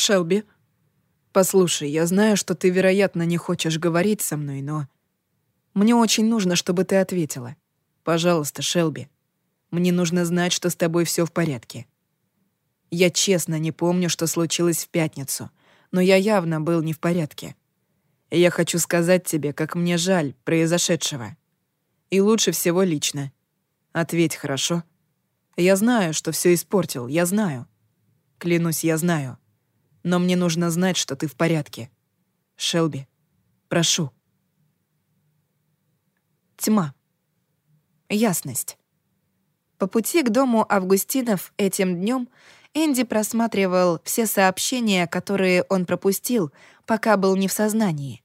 Шелби, послушай, я знаю, что ты, вероятно, не хочешь говорить со мной, но... Мне очень нужно, чтобы ты ответила. Пожалуйста, Шелби. Мне нужно знать, что с тобой все в порядке. Я честно не помню, что случилось в пятницу, но я явно был не в порядке. И я хочу сказать тебе, как мне жаль произошедшего. И лучше всего лично. Ответь хорошо. Я знаю, что все испортил, я знаю. Клянусь, я знаю. Но мне нужно знать, что ты в порядке. Шелби, прошу. Тьма. Ясность. По пути к дому Августинов этим днем Энди просматривал все сообщения, которые он пропустил, пока был не в сознании,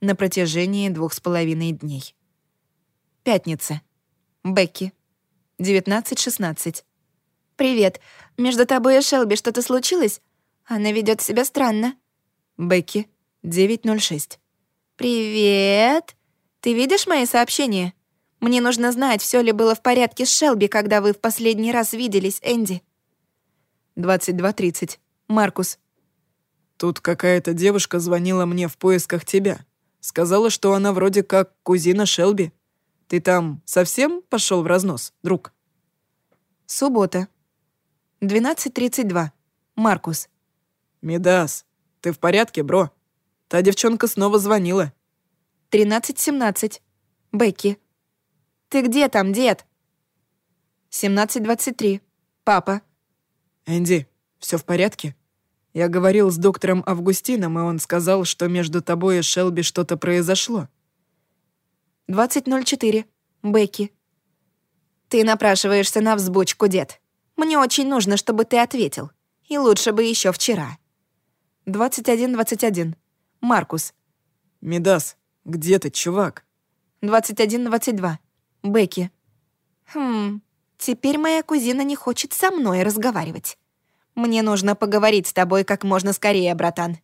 на протяжении двух с половиной дней. Пятница. Бекки. 19.16. «Привет. Между тобой и Шелби что-то случилось? Она ведет себя странно». Бекки. 9.06. «Привет. Ты видишь мои сообщения? Мне нужно знать, все ли было в порядке с Шелби, когда вы в последний раз виделись, Энди». 22.30. Маркус. Тут какая-то девушка звонила мне в поисках тебя. Сказала, что она вроде как кузина Шелби. Ты там совсем пошел в разнос, друг? Суббота. 12.32. Маркус. Медас, ты в порядке, бро? Та девчонка снова звонила. 13.17. Бекки. Ты где там, дед? 17.23. Папа. «Энди, все в порядке?» Я говорил с доктором Августином, и он сказал, что между тобой и Шелби что-то произошло. 20.04. Бекки. Ты напрашиваешься на взбучку, дед. Мне очень нужно, чтобы ты ответил. И лучше бы еще вчера. 21.21. Маркус. Медас, где ты, чувак? 21.22. Бекки. Хм, Теперь моя кузина не хочет со мной разговаривать. Мне нужно поговорить с тобой как можно скорее, братан.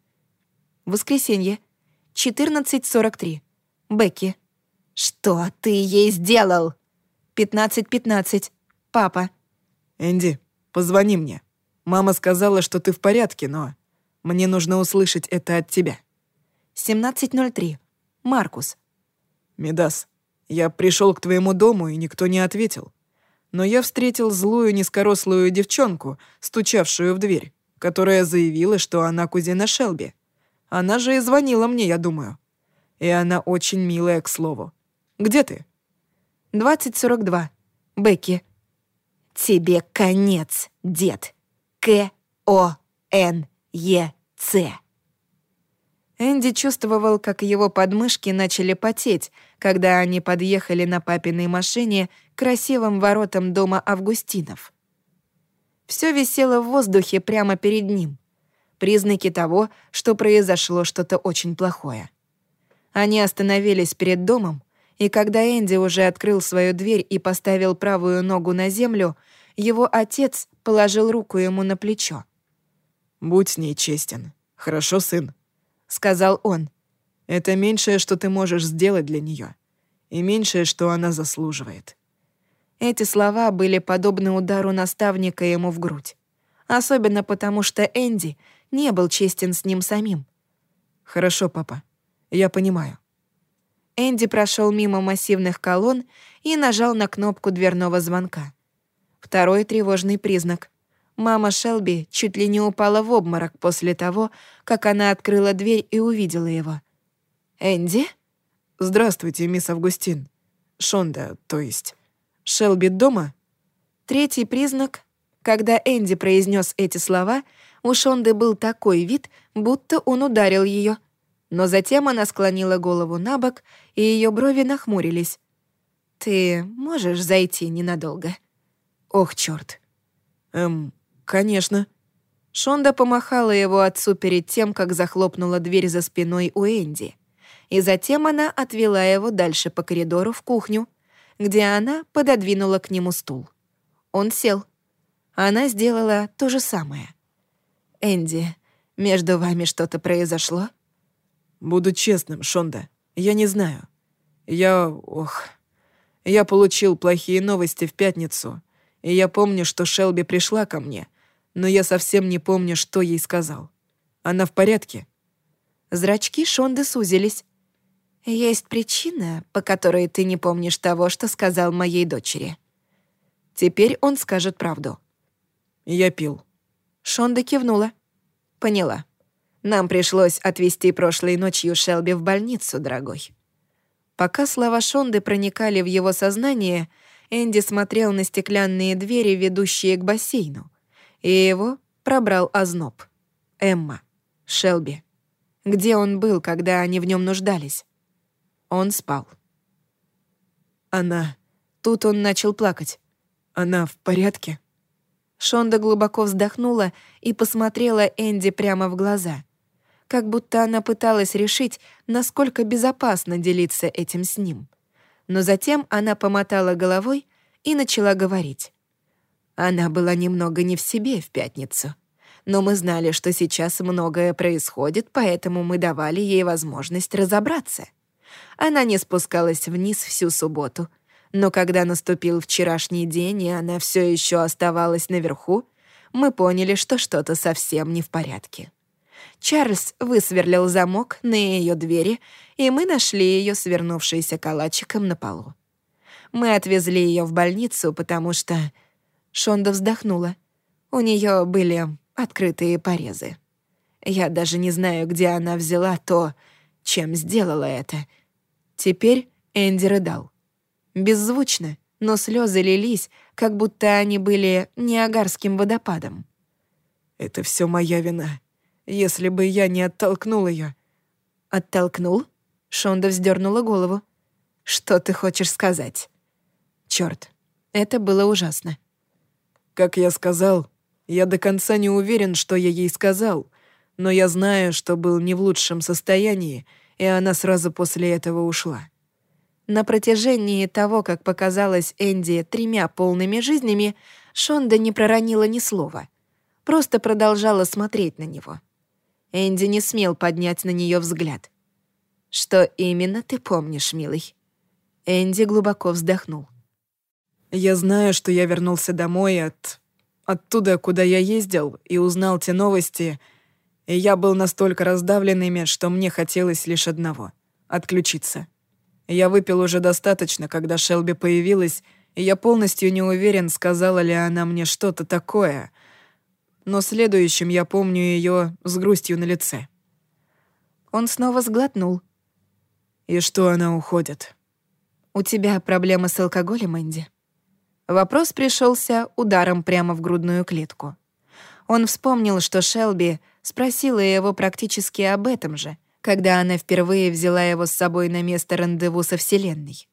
Воскресенье. 14.43. Бекки. Что ты ей сделал? 15.15. Папа. Энди, позвони мне. Мама сказала, что ты в порядке, но мне нужно услышать это от тебя. 17.03. Маркус. Медас, я пришел к твоему дому, и никто не ответил но я встретил злую низкорослую девчонку, стучавшую в дверь, которая заявила, что она кузина Шелби. Она же и звонила мне, я думаю. И она очень милая, к слову. Где ты? 2042. Бекки. Тебе конец, дед. К-О-Н-Е-Ц. Энди чувствовал, как его подмышки начали потеть, когда они подъехали на папиной машине к красивым воротам дома Августинов. Все висело в воздухе прямо перед ним. Признаки того, что произошло что-то очень плохое. Они остановились перед домом, и когда Энди уже открыл свою дверь и поставил правую ногу на землю, его отец положил руку ему на плечо. «Будь с ней честен. Хорошо, сын?» — сказал он. «Это меньшее, что ты можешь сделать для нее, и меньшее, что она заслуживает». Эти слова были подобны удару наставника ему в грудь. Особенно потому, что Энди не был честен с ним самим. «Хорошо, папа. Я понимаю». Энди прошел мимо массивных колонн и нажал на кнопку дверного звонка. Второй тревожный признак. Мама Шелби чуть ли не упала в обморок после того, как она открыла дверь и увидела его. «Энди?» «Здравствуйте, мисс Августин. Шонда, то есть. Шелби дома?» Третий признак. Когда Энди произнес эти слова, у Шонды был такой вид, будто он ударил ее. Но затем она склонила голову на бок, и ее брови нахмурились. «Ты можешь зайти ненадолго?» «Ох, черт. «Эм, «Конечно». Шонда помахала его отцу перед тем, как захлопнула дверь за спиной у Энди. И затем она отвела его дальше по коридору в кухню, где она пододвинула к нему стул. Он сел. Она сделала то же самое. «Энди, между вами что-то произошло?» «Буду честным, Шонда. Я не знаю. Я... ох... Я получил плохие новости в пятницу, и я помню, что Шелби пришла ко мне — но я совсем не помню, что ей сказал. Она в порядке?» Зрачки Шонды сузились. «Есть причина, по которой ты не помнишь того, что сказал моей дочери». Теперь он скажет правду. «Я пил». Шонда кивнула. «Поняла. Нам пришлось отвезти прошлой ночью Шелби в больницу, дорогой». Пока слова Шонды проникали в его сознание, Энди смотрел на стеклянные двери, ведущие к бассейну, и его пробрал озноб. Эмма. Шелби. Где он был, когда они в нем нуждались? Он спал. Она... Тут он начал плакать. Она в порядке? Шонда глубоко вздохнула и посмотрела Энди прямо в глаза. Как будто она пыталась решить, насколько безопасно делиться этим с ним. Но затем она помотала головой и начала говорить. Она была немного не в себе в пятницу но мы знали, что сейчас многое происходит, поэтому мы давали ей возможность разобраться. Она не спускалась вниз всю субботу, но когда наступил вчерашний день, и она все еще оставалась наверху, мы поняли, что что-то совсем не в порядке. Чарльз высверлил замок на ее двери, и мы нашли ее свернувшейся калачиком на полу. Мы отвезли ее в больницу, потому что... Шонда вздохнула. У нее были открытые порезы. Я даже не знаю, где она взяла то, чем сделала это. Теперь Энди рыдал. Беззвучно, но слезы лились, как будто они были Ниагарским водопадом. «Это все моя вина. Если бы я не оттолкнул ее. «Оттолкнул?» Шонда вздернула голову. «Что ты хочешь сказать?» Черт, это было ужасно. «Как я сказал, я до конца не уверен, что я ей сказал, но я знаю, что был не в лучшем состоянии, и она сразу после этого ушла. На протяжении того, как показалось Энди тремя полными жизнями, Шонда не проронила ни слова, просто продолжала смотреть на него. Энди не смел поднять на нее взгляд. «Что именно ты помнишь, милый?» Энди глубоко вздохнул. «Я знаю, что я вернулся домой от оттуда, куда я ездил, и узнал те новости, и я был настолько раздавлен ими, что мне хотелось лишь одного — отключиться. Я выпил уже достаточно, когда Шелби появилась, и я полностью не уверен, сказала ли она мне что-то такое. Но следующим я помню ее с грустью на лице. Он снова сглотнул. «И что она уходит?» «У тебя проблемы с алкоголем, Энди?» Вопрос пришелся ударом прямо в грудную клетку. Он вспомнил, что Шелби спросила его практически об этом же, когда она впервые взяла его с собой на место рандеву со Вселенной.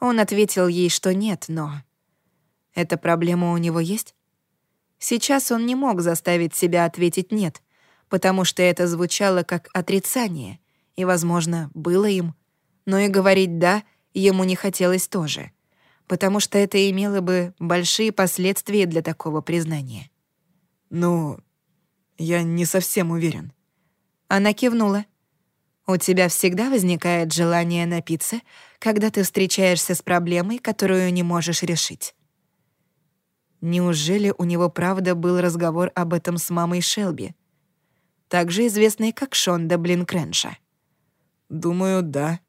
Он ответил ей, что нет, но... Эта проблема у него есть? Сейчас он не мог заставить себя ответить «нет», потому что это звучало как отрицание, и, возможно, было им. Но и говорить «да» ему не хотелось тоже потому что это имело бы большие последствия для такого признания. «Ну, я не совсем уверен». Она кивнула. «У тебя всегда возникает желание напиться, когда ты встречаешься с проблемой, которую не можешь решить». Неужели у него правда был разговор об этом с мамой Шелби, также известной как Шонда Блинкренша? «Думаю, да»,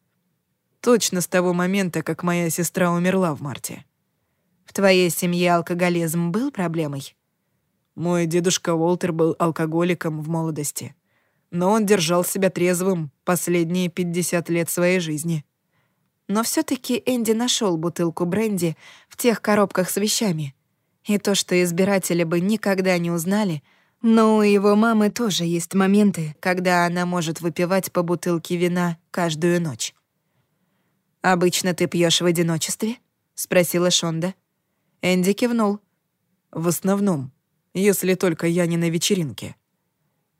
Точно с того момента, как моя сестра умерла в марте. В твоей семье алкоголизм был проблемой? Мой дедушка Уолтер был алкоголиком в молодости. Но он держал себя трезвым последние 50 лет своей жизни. Но все таки Энди нашел бутылку бренди в тех коробках с вещами. И то, что избиратели бы никогда не узнали, но у его мамы тоже есть моменты, когда она может выпивать по бутылке вина каждую ночь. «Обычно ты пьешь в одиночестве?» — спросила Шонда. Энди кивнул. «В основном, если только я не на вечеринке».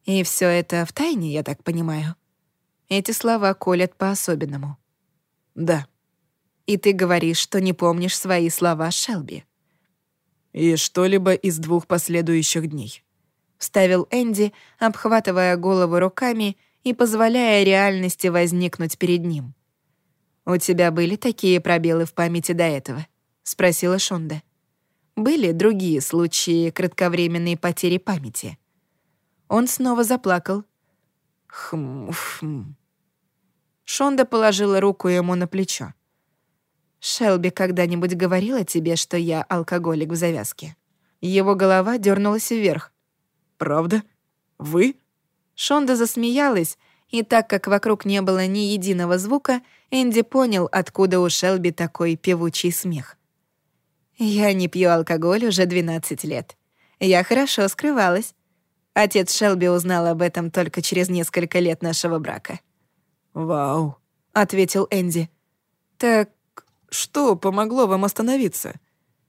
«И все это в тайне, я так понимаю?» Эти слова колят по-особенному. «Да». «И ты говоришь, что не помнишь свои слова, Шелби?» «И что-либо из двух последующих дней», — вставил Энди, обхватывая голову руками и позволяя реальности возникнуть перед ним. «У тебя были такие пробелы в памяти до этого?» — спросила Шонда. «Были другие случаи кратковременной потери памяти?» Он снова заплакал, Хм, хм. Шонда положила руку ему на плечо. «Шелби когда-нибудь говорила тебе, что я алкоголик в завязке?» Его голова дернулась вверх. «Правда? Вы?» Шонда засмеялась, и так как вокруг не было ни единого звука, Энди понял, откуда у Шелби такой певучий смех. «Я не пью алкоголь уже 12 лет. Я хорошо скрывалась. Отец Шелби узнал об этом только через несколько лет нашего брака». «Вау», — ответил Энди. «Так что помогло вам остановиться,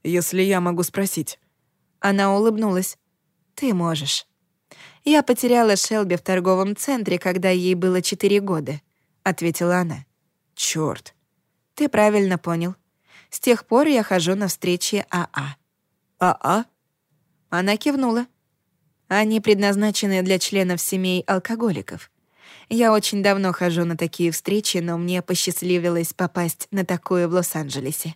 если я могу спросить?» Она улыбнулась. «Ты можешь». «Я потеряла Шелби в торговом центре, когда ей было четыре года», — ответила она. «Чёрт». «Ты правильно понял. С тех пор я хожу на встречи АА». «АА?» Она кивнула. Они предназначены для членов семей алкоголиков. Я очень давно хожу на такие встречи, но мне посчастливилось попасть на такое в Лос-Анджелесе.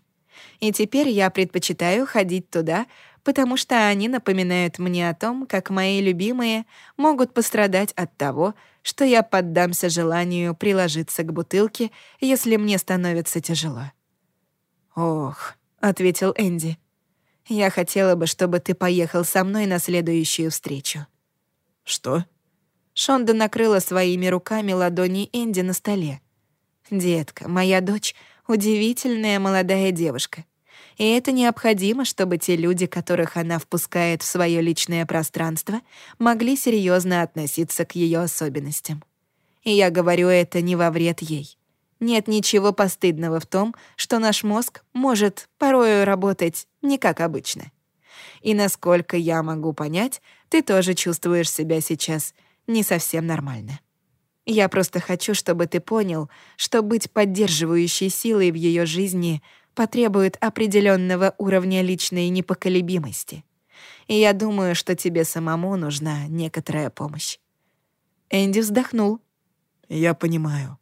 И теперь я предпочитаю ходить туда, потому что они напоминают мне о том, как мои любимые могут пострадать от того, что я поддамся желанию приложиться к бутылке, если мне становится тяжело. «Ох», — ответил Энди, — «я хотела бы, чтобы ты поехал со мной на следующую встречу». «Что?» Шонда накрыла своими руками ладони Энди на столе. «Детка, моя дочь — удивительная молодая девушка. И это необходимо, чтобы те люди, которых она впускает в свое личное пространство, могли серьезно относиться к ее особенностям. И я говорю это не во вред ей. Нет ничего постыдного в том, что наш мозг может порою работать не как обычно. И насколько я могу понять, ты тоже чувствуешь себя сейчас не совсем нормально. Я просто хочу, чтобы ты понял, что быть поддерживающей силой в ее жизни потребует определенного уровня личной непоколебимости. И я думаю, что тебе самому нужна некоторая помощь. Энди вздохнул. Я понимаю.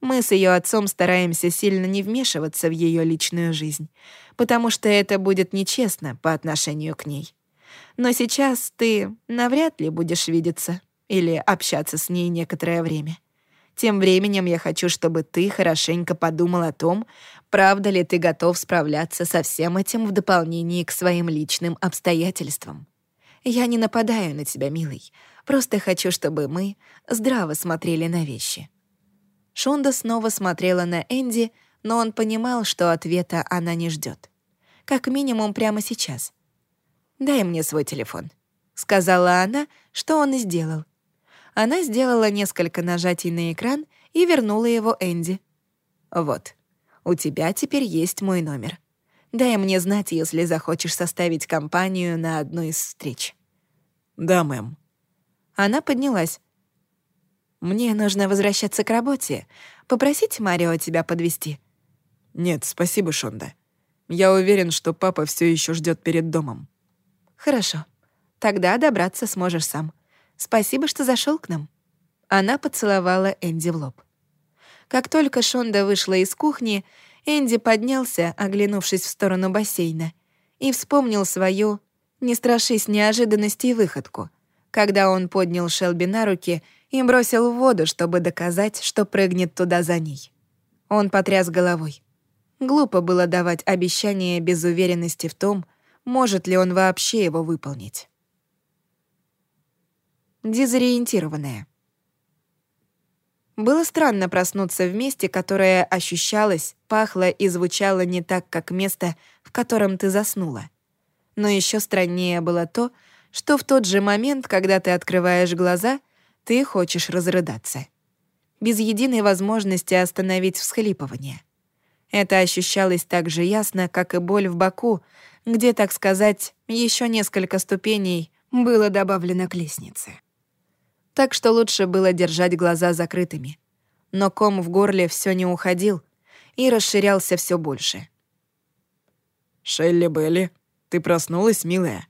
Мы с ее отцом стараемся сильно не вмешиваться в ее личную жизнь, потому что это будет нечестно по отношению к ней. Но сейчас ты навряд ли будешь видеться или общаться с ней некоторое время. Тем временем я хочу, чтобы ты хорошенько подумал о том, правда ли ты готов справляться со всем этим в дополнении к своим личным обстоятельствам. Я не нападаю на тебя, милый. Просто хочу, чтобы мы здраво смотрели на вещи». Шунда снова смотрела на Энди, но он понимал, что ответа она не ждет. Как минимум прямо сейчас. «Дай мне свой телефон», — сказала она, что он и сделал. Она сделала несколько нажатий на экран и вернула его Энди. «Вот, у тебя теперь есть мой номер. Дай мне знать, если захочешь составить компанию на одной из встреч». «Да, мэм». Она поднялась. «Мне нужно возвращаться к работе. Попросить Марио тебя подвести. «Нет, спасибо, Шонда. Я уверен, что папа все еще ждет перед домом». «Хорошо. Тогда добраться сможешь сам. Спасибо, что зашел к нам». Она поцеловала Энди в лоб. Как только Шонда вышла из кухни, Энди поднялся, оглянувшись в сторону бассейна, и вспомнил свою «не страшись неожиданности» выходку, когда он поднял Шелби на руки и бросил в воду, чтобы доказать, что прыгнет туда за ней. Он потряс головой. Глупо было давать обещание без уверенности в том, может ли он вообще его выполнить дезориентированная. Было странно проснуться в месте, которое ощущалось, пахло и звучало не так, как место, в котором ты заснула. Но еще страннее было то, что в тот же момент, когда ты открываешь глаза, ты хочешь разрыдаться. Без единой возможности остановить всхлипывание. Это ощущалось так же ясно, как и боль в боку, где, так сказать, еще несколько ступеней было добавлено к лестнице так что лучше было держать глаза закрытыми. Но ком в горле все не уходил и расширялся все больше. «Шелли Белли, ты проснулась, милая?»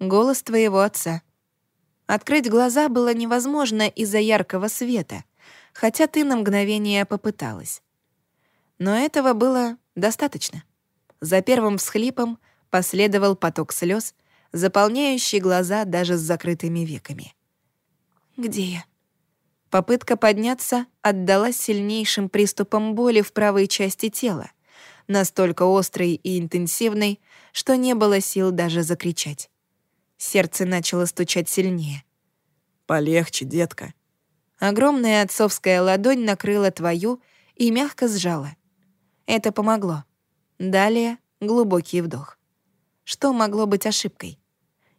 Голос твоего отца. Открыть глаза было невозможно из-за яркого света, хотя ты на мгновение попыталась. Но этого было достаточно. За первым всхлипом последовал поток слез, заполняющий глаза даже с закрытыми веками. «Где я?» Попытка подняться отдалась сильнейшим приступом боли в правой части тела, настолько острой и интенсивной, что не было сил даже закричать. Сердце начало стучать сильнее. «Полегче, детка». Огромная отцовская ладонь накрыла твою и мягко сжала. Это помогло. Далее глубокий вдох. Что могло быть ошибкой?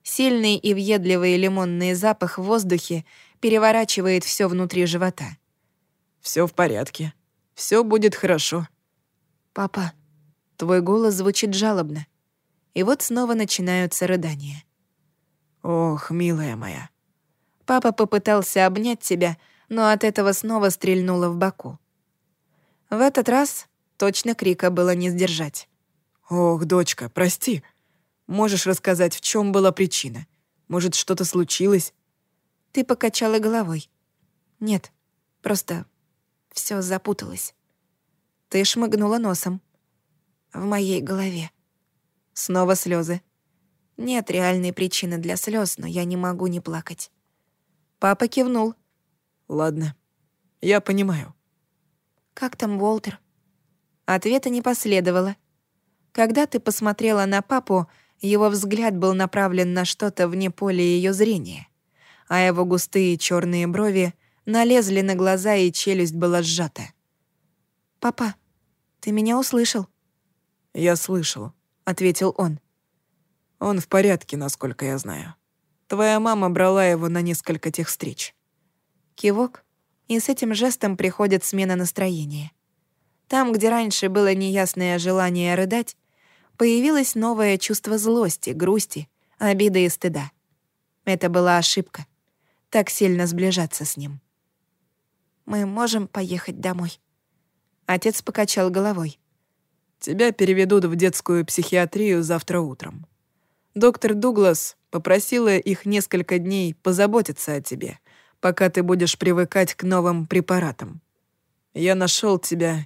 Сильный и въедливый лимонный запах в воздухе переворачивает все внутри живота. Все в порядке. Все будет хорошо. Папа, твой голос звучит жалобно. И вот снова начинаются рыдания. Ох, милая моя. Папа попытался обнять тебя, но от этого снова стрельнуло в боку. В этот раз точно крика было не сдержать. Ох, дочка, прости. Можешь рассказать, в чем была причина? Может, что-то случилось? Ты покачала головой. Нет, просто все запуталось. Ты шмыгнула носом. В моей голове. Снова слезы. Нет реальной причины для слез, но я не могу не плакать. Папа кивнул. Ладно, я понимаю. Как там Уолтер? Ответа не последовало. Когда ты посмотрела на папу, его взгляд был направлен на что-то вне поля ее зрения, а его густые черные брови налезли на глаза, и челюсть была сжата. «Папа, ты меня услышал?» «Я слышал», — ответил он. «Он в порядке, насколько я знаю. Твоя мама брала его на несколько тех встреч». Кивок, и с этим жестом приходит смена настроения. Там, где раньше было неясное желание рыдать, появилось новое чувство злости, грусти, обиды и стыда. Это была ошибка. Так сильно сближаться с ним. «Мы можем поехать домой?» Отец покачал головой. «Тебя переведут в детскую психиатрию завтра утром. Доктор Дуглас попросила их несколько дней позаботиться о тебе, пока ты будешь привыкать к новым препаратам. Я нашел тебя...»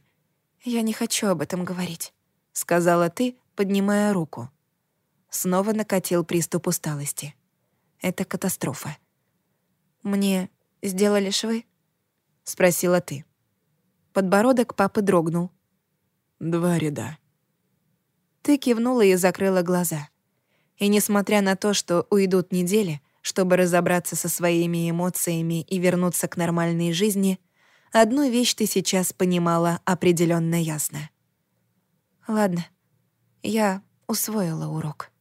«Я не хочу об этом говорить», — сказала ты, поднимая руку. Снова накатил приступ усталости. Это катастрофа. «Мне сделали швы?» — спросила ты. Подбородок папы дрогнул. «Два ряда». Ты кивнула и закрыла глаза. И несмотря на то, что уйдут недели, чтобы разобраться со своими эмоциями и вернуться к нормальной жизни, одну вещь ты сейчас понимала определенно ясно. «Ладно, я усвоила урок.